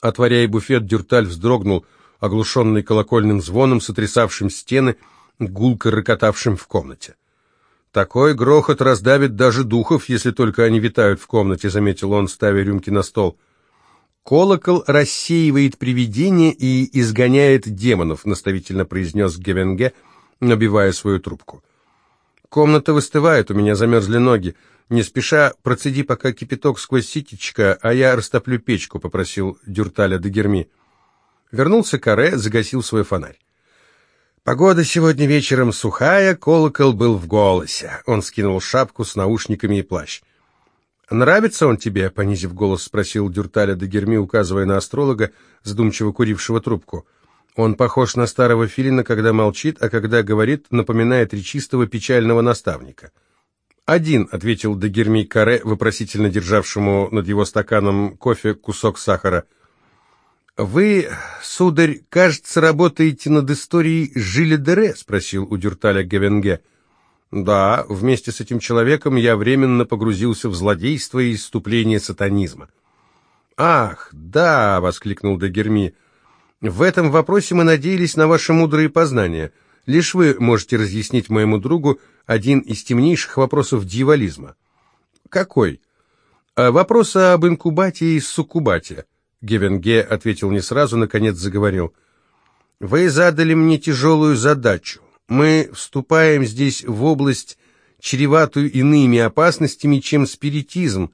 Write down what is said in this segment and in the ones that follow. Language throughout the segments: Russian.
Отворяя буфет, Дюрталь вздрогнул, оглушенный колокольным звоном, сотрясавшим стены, гулко рокотавшим в комнате. «Такой грохот раздавит даже духов, если только они витают в комнате», — заметил он, ставя рюмки на стол. «Колокол рассеивает привидения и изгоняет демонов», — наставительно произнес Гевенге, набивая свою трубку. «Комната выстывает, у меня замерзли ноги. Не спеша, процеди пока кипяток сквозь ситечко, а я растоплю печку», — попросил Дюрталя де Герми. Вернулся Каре, загасил свой фонарь. Погода сегодня вечером сухая, колокол был в голосе. Он скинул шапку с наушниками и плащ. «Нравится он тебе?» — понизив голос, спросил Дюрталя де Герми, указывая на астролога, задумчиво курившего трубку. «Он похож на старого филина, когда молчит, а когда говорит, напоминает речистого печального наставника». «Один», — ответил де Герми Каре, вопросительно державшему над его стаканом кофе кусок сахара. «Вы, сударь, кажется, работаете над историей Жиля Дере?» — спросил у Дюрталя Гевенге. Да, вместе с этим человеком я временно погрузился в злодейство и иступление сатанизма. «Ах, да!» — воскликнул Дагерми. «В этом вопросе мы надеялись на ваши мудрые познания. Лишь вы можете разъяснить моему другу один из темнейших вопросов дьяволизма». «Какой?» «А «Вопрос об инкубате и суккубате». Гевенге ответил не сразу, наконец заговорил. «Вы задали мне тяжелую задачу. Мы вступаем здесь в область, чреватую иными опасностями, чем спиритизм.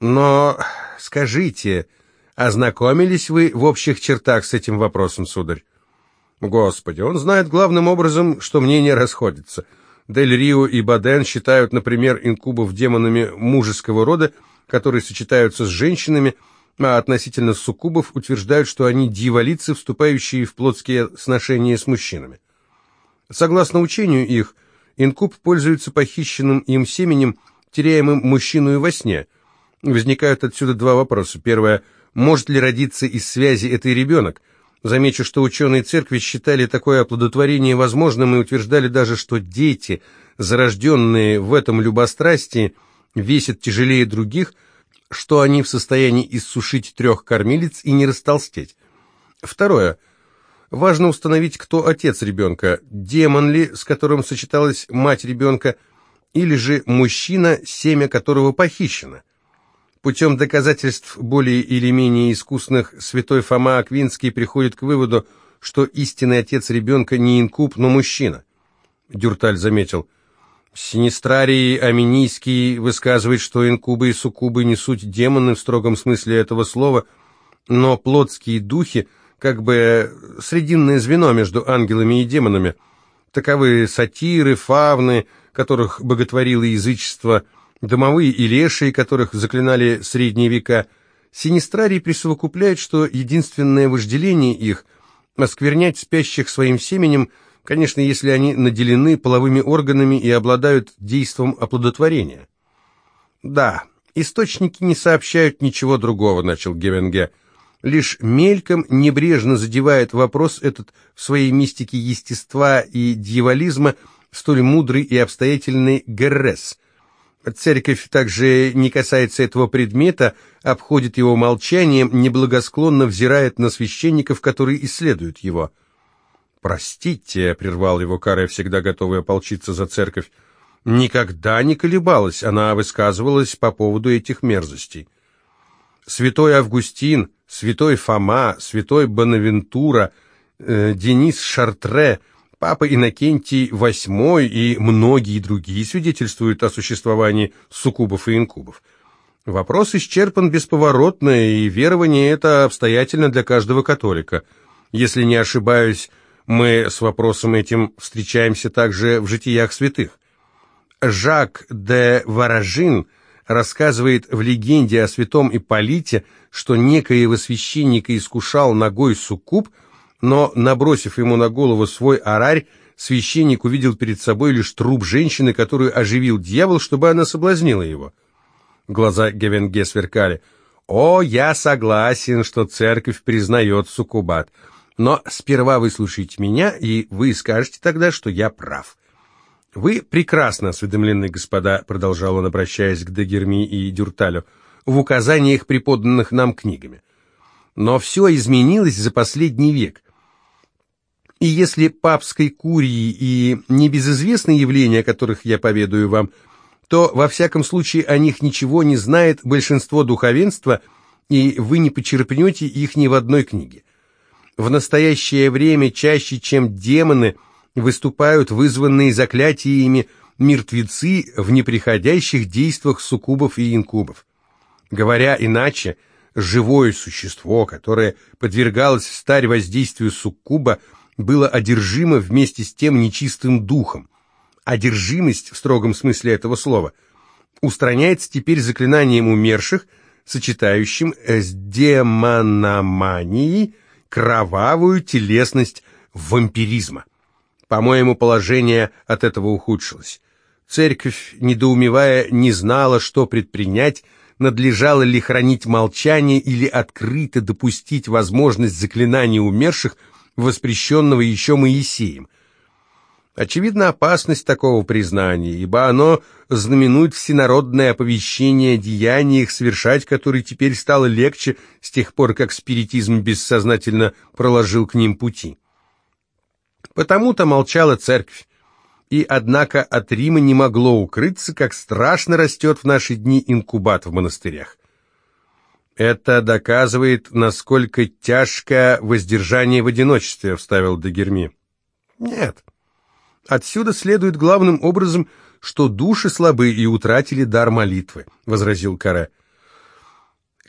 Но скажите, ознакомились вы в общих чертах с этим вопросом, сударь? Господи, он знает главным образом, что мнения расходятся. Дель Рио и Баден считают, например, инкубов демонами мужеского рода, которые сочетаются с женщинами, а относительно суккубов утверждают, что они дьяволицы, вступающие в плотские сношения с мужчинами. Согласно учению их, инкуб пользуется похищенным им семенем, теряемым мужчиной во сне. Возникают отсюда два вопроса. Первое. Может ли родиться из связи этой ребенок? Замечу, что ученые церкви считали такое оплодотворение возможным и утверждали даже, что дети, зарожденные в этом любострастии, весят тяжелее других, что они в состоянии иссушить трех кормилец и не растолстеть. Второе. Важно установить, кто отец ребенка, демон ли, с которым сочеталась мать ребенка, или же мужчина, семя которого похищено. Путем доказательств более или менее искусных святой Фома Аквинский приходит к выводу, что истинный отец ребенка не инкуб, но мужчина. Дюрталь заметил. Синистрарий Аминийский высказывает, что инкубы и суккубы не суть демоны в строгом смысле этого слова, но плотские духи – как бы срединное звено между ангелами и демонами. Таковы сатиры, фавны, которых боготворило язычество, домовые и лешие, которых заклинали средние века. Синистрарий присовокупляет, что единственное вожделение их — осквернять спящих своим семенем, конечно, если они наделены половыми органами и обладают действом оплодотворения. «Да, источники не сообщают ничего другого», — начал Гевенге лишь мельком небрежно задевает вопрос этот в своей мистике естества и дьяволизма столь мудрый и обстоятельный Геррес. Церковь также не касается этого предмета, обходит его молчанием, неблагосклонно взирает на священников, которые исследуют его. «Простите», — прервал его Каре, всегда готовый ополчиться за церковь, никогда не колебалась, она высказывалась по поводу этих мерзостей. Святой Августин, святой Фома, святой Бонавентура, э, Денис Шартре, папа Иннокентий VIII и многие другие свидетельствуют о существовании суккубов и инкубов. Вопрос исчерпан бесповоротно, и верование это обстоятельно для каждого католика. Если не ошибаюсь, мы с вопросом этим встречаемся также в житиях святых. Жак де Варажин – рассказывает в легенде о святом Ипполите, что некоего священника искушал ногой суккуб, но, набросив ему на голову свой арарь, священник увидел перед собой лишь труп женщины, которую оживил дьявол, чтобы она соблазнила его. Глаза Гевенге сверкали. «О, я согласен, что церковь признает суккубат. Но сперва выслушайте меня, и вы скажете тогда, что я прав. «Вы прекрасно осведомлены, господа», — продолжал он, обращаясь к Дегерми и Дюрталю, «в указаниях, преподанных нам книгами. Но все изменилось за последний век. И если папской курии и небезызвестные явления, о которых я поведаю вам, то во всяком случае о них ничего не знает большинство духовенства, и вы не почерпнете их ни в одной книге. В настоящее время чаще, чем демоны, выступают вызванные заклятиями мертвецы в неприходящих действиях суккубов и инкубов. Говоря иначе, живое существо, которое подвергалось в старь воздействию суккуба, было одержимо вместе с тем нечистым духом. Одержимость, в строгом смысле этого слова, устраняется теперь заклинанием умерших, сочетающим с демономанией кровавую телесность вампиризма. По-моему, положение от этого ухудшилось. Церковь, недоумевая, не знала, что предпринять, надлежало ли хранить молчание или открыто допустить возможность заклинания умерших, воспрещенного еще Моисеем. Очевидна опасность такого признания, ибо оно знаменует всенародное оповещение о деяниях, совершать которые теперь стало легче с тех пор, как спиритизм бессознательно проложил к ним пути. Потому-то молчала церковь, и, однако, от Рима не могло укрыться, как страшно растет в наши дни инкубат в монастырях. «Это доказывает, насколько тяжко воздержание в одиночестве», — вставил Дагерми. «Нет. Отсюда следует главным образом, что души слабы и утратили дар молитвы», — возразил Каре.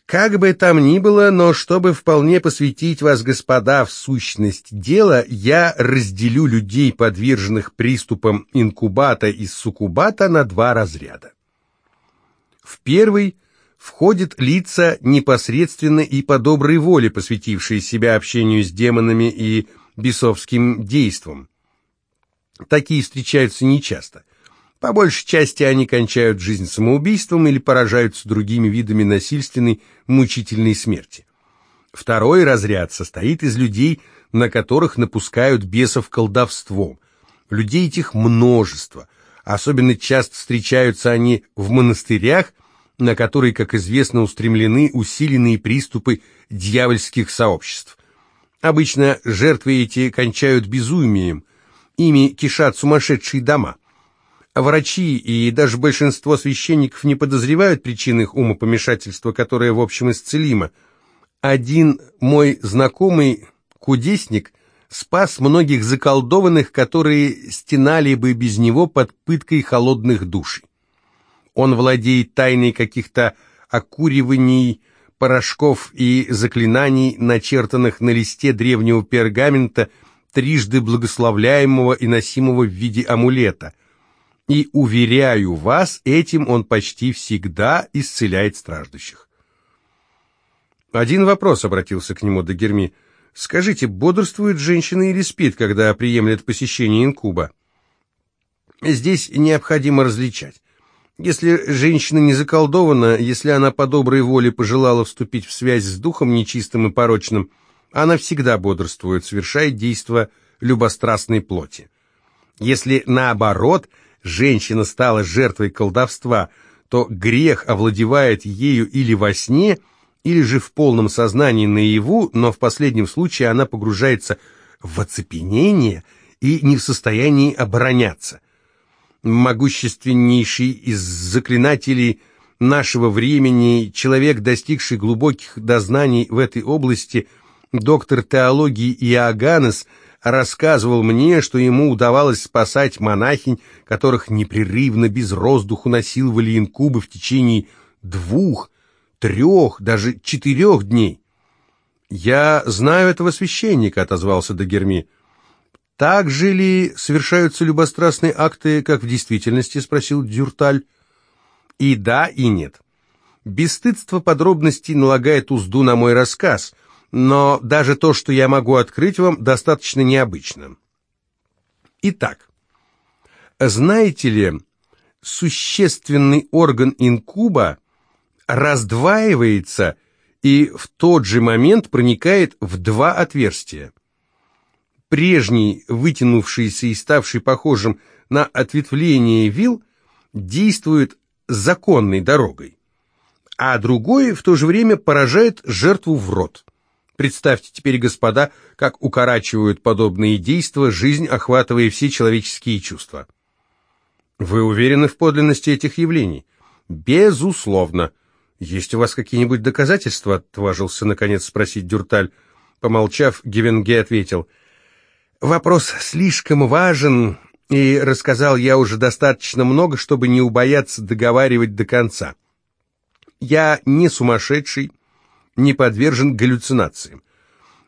Как бы там ни было, но чтобы вполне посвятить вас, господа, в сущность дела, я разделю людей, подверженных приступам инкубата и суккубата, на два разряда. В первый входят лица непосредственно и по доброй воле, посвятившие себя общению с демонами и бесовским действом. Такие встречаются нечасто – по большей части они кончают жизнь самоубийством или поражаются другими видами насильственной, мучительной смерти. Второй разряд состоит из людей, на которых напускают бесов колдовством. Людей этих множество. Особенно часто встречаются они в монастырях, на которые, как известно, устремлены усиленные приступы дьявольских сообществ. Обычно жертвы эти кончают безумием, ими кишат сумасшедшие дома – Врачи и даже большинство священников не подозревают причин их умопомешательства, которое, в общем, исцелимо. Один мой знакомый кудесник спас многих заколдованных, которые стенали бы без него под пыткой холодных душей. Он владеет тайной каких-то окуриваний, порошков и заклинаний, начертанных на листе древнего пергамента, трижды благословляемого и носимого в виде амулета – и, уверяю вас, этим он почти всегда исцеляет страждущих. Один вопрос обратился к нему Дагерми. «Скажите, бодрствует женщина или спит, когда приемлет посещение инкуба?» Здесь необходимо различать. Если женщина не заколдована, если она по доброй воле пожелала вступить в связь с духом нечистым и порочным, она всегда бодрствует, совершая действо любострастной плоти. Если, наоборот, женщина стала жертвой колдовства, то грех овладевает ею или во сне, или же в полном сознании наяву, но в последнем случае она погружается в оцепенение и не в состоянии обороняться. Могущественнейший из заклинателей нашего времени, человек, достигший глубоких дознаний в этой области, доктор теологии Иоганнес – рассказывал мне, что ему удавалось спасать монахинь, которых непрерывно без роздуху насиловали инкубы в течение двух, трех, даже четырех дней. «Я знаю этого священника», — отозвался Дагерми. «Так же ли совершаются любострастные акты, как в действительности?» — спросил Дюрталь. «И да, и нет. Бесстыдство подробностей налагает узду на мой рассказ — но даже то, что я могу открыть вам, достаточно необычно. Итак, знаете ли, существенный орган инкуба раздваивается и в тот же момент проникает в два отверстия. Прежний, вытянувшийся и ставший похожим на ответвление вил, действует законной дорогой, а другой в то же время поражает жертву в рот. Представьте теперь, господа, как укорачивают подобные действия, жизнь, охватывая все человеческие чувства. Вы уверены в подлинности этих явлений? Безусловно. Есть у вас какие-нибудь доказательства? Отважился, наконец, спросить Дюрталь. Помолчав, Гевенге ответил. Вопрос слишком важен, и рассказал я уже достаточно много, чтобы не убояться договаривать до конца. Я не сумасшедший, не подвержен галлюцинациям.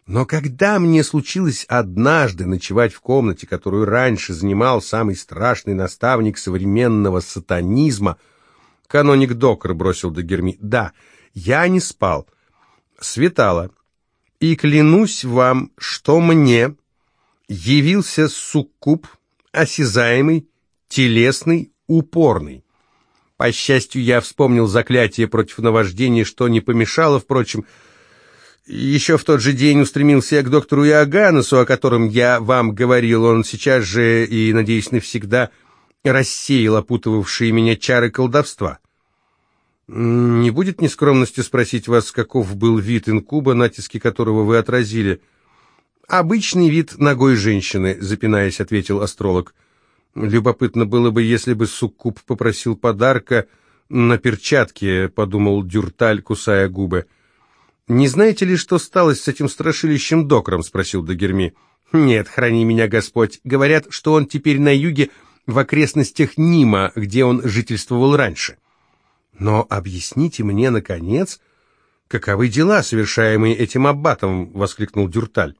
Но когда мне случилось однажды ночевать в комнате, которую раньше занимал самый страшный наставник современного сатанизма, каноник Докер бросил до Герми, да, я не спал, светало, и клянусь вам, что мне явился суккуб, осязаемый, телесный, упорный. По счастью, я вспомнил заклятие против наваждения, что не помешало, впрочем. Еще в тот же день устремился я к доктору Иоганнесу, о котором я вам говорил. Он сейчас же и, надеюсь, навсегда рассеял опутывавшие меня чары колдовства. Не будет нескромности спросить вас, каков был вид инкуба, натиски которого вы отразили? Обычный вид ногой женщины, запинаясь, ответил астролог. — Любопытно было бы, если бы Суккуб попросил подарка на перчатки, подумал Дюрталь, кусая губы. «Не знаете ли, что стало с этим страшилищем Докром?» — спросил Дагерми. «Нет, храни меня Господь. Говорят, что он теперь на юге, в окрестностях Нима, где он жительствовал раньше». «Но объясните мне, наконец, каковы дела, совершаемые этим аббатом?» — воскликнул Дюрталь.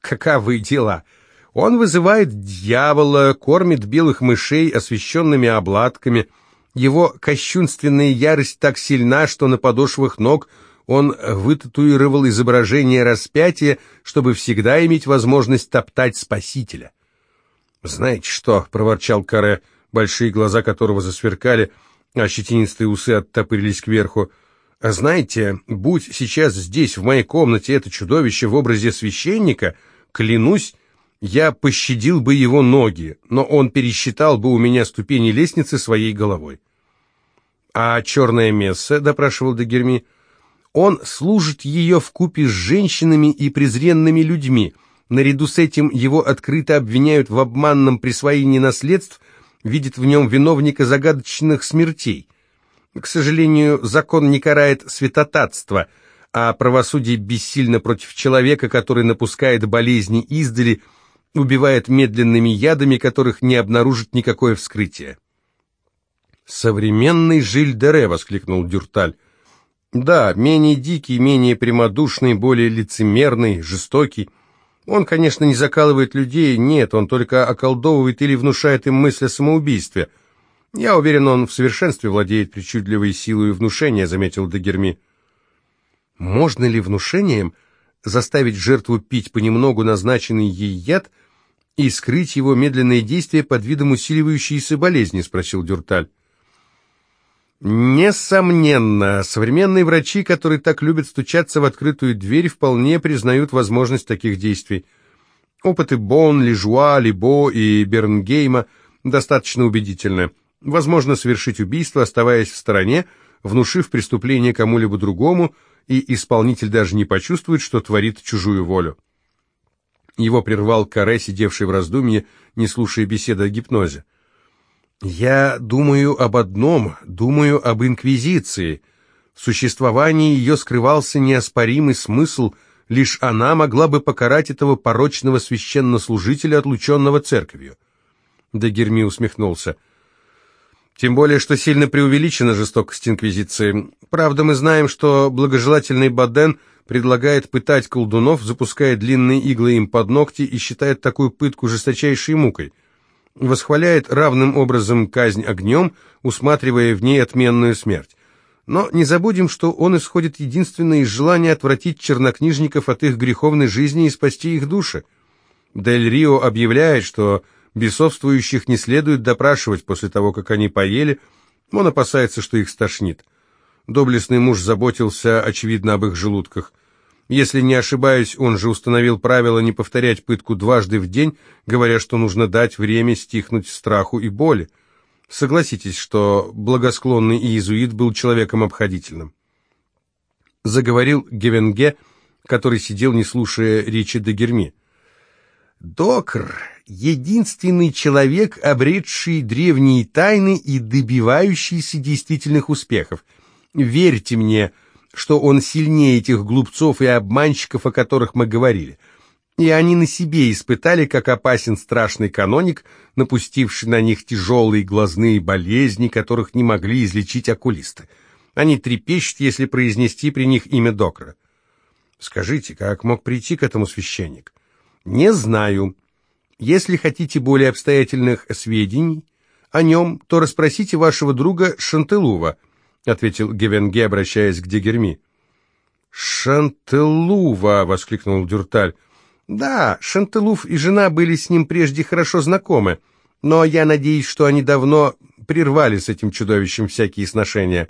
«Каковы дела?» Он вызывает дьявола, кормит белых мышей освещенными обладками. Его кощунственная ярость так сильна, что на подошвах ног он вытатуировал изображение распятия, чтобы всегда иметь возможность топтать Спасителя. «Знаете что?» — проворчал Каре, большие глаза которого засверкали, а щетинистые усы оттопырились кверху. «А знаете, будь сейчас здесь, в моей комнате, это чудовище в образе священника, клянусь, я пощадил бы его ноги, но он пересчитал бы у меня ступени лестницы своей головой. «А черное место?» — допрашивал Дагерми. «Он служит ее в купе с женщинами и презренными людьми. Наряду с этим его открыто обвиняют в обманном присвоении наследств, видят в нем виновника загадочных смертей. К сожалению, закон не карает святотатство, а правосудие бессильно против человека, который напускает болезни издали, — убивает медленными ядами, которых не обнаружит никакое вскрытие. «Современный Жиль-Дере!» — воскликнул Дюрталь. «Да, менее дикий, менее прямодушный, более лицемерный, жестокий. Он, конечно, не закалывает людей, нет, он только околдовывает или внушает им мысль о самоубийстве. Я уверен, он в совершенстве владеет причудливой силой внушения», — заметил Дагерми. «Можно ли внушением заставить жертву пить понемногу назначенный ей яд, и скрыть его медленные действия под видом усиливающейся болезни?» — спросил Дюрталь. Несомненно, современные врачи, которые так любят стучаться в открытую дверь, вполне признают возможность таких действий. Опыты Бон, Лежуа, Либо и Бернгейма достаточно убедительны. Возможно совершить убийство, оставаясь в стороне, внушив преступление кому-либо другому, и исполнитель даже не почувствует, что творит чужую волю. Его прервал Каре, сидевший в раздумье, не слушая беседы о гипнозе. «Я думаю об одном, думаю об Инквизиции. В существовании ее скрывался неоспоримый смысл, лишь она могла бы покарать этого порочного священнослужителя, отлученного церковью». Дагерми усмехнулся. «Тем более, что сильно преувеличена жестокость Инквизиции. Правда, мы знаем, что благожелательный Баден – предлагает пытать колдунов, запуская длинные иглы им под ногти и считает такую пытку жесточайшей мукой. Восхваляет равным образом казнь огнем, усматривая в ней отменную смерть. Но не забудем, что он исходит единственно из желания отвратить чернокнижников от их греховной жизни и спасти их души. Дель Рио объявляет, что бесовствующих не следует допрашивать после того, как они поели, он опасается, что их стошнит. Доблестный муж заботился, очевидно, об их желудках. Если не ошибаюсь, он же установил правило не повторять пытку дважды в день, говоря, что нужно дать время стихнуть страху и боли. Согласитесь, что благосклонный иезуит был человеком обходительным. Заговорил Гевенге, который сидел, не слушая речи Дагерми. «Докр — единственный человек, обретший древние тайны и добивающийся действительных успехов. Верьте мне, что он сильнее этих глупцов и обманщиков, о которых мы говорили. И они на себе испытали, как опасен страшный каноник, напустивший на них тяжелые глазные болезни, которых не могли излечить окулисты. Они трепещут, если произнести при них имя Докра. Скажите, как мог прийти к этому священник? Не знаю. Если хотите более обстоятельных сведений о нем, то расспросите вашего друга Шантелува, ответил Гевенге, обращаясь к Дегерми. «Шантелува!» — воскликнул Дюрталь. «Да, Шантелув и жена были с ним прежде хорошо знакомы, но я надеюсь, что они давно прервали с этим чудовищем всякие сношения».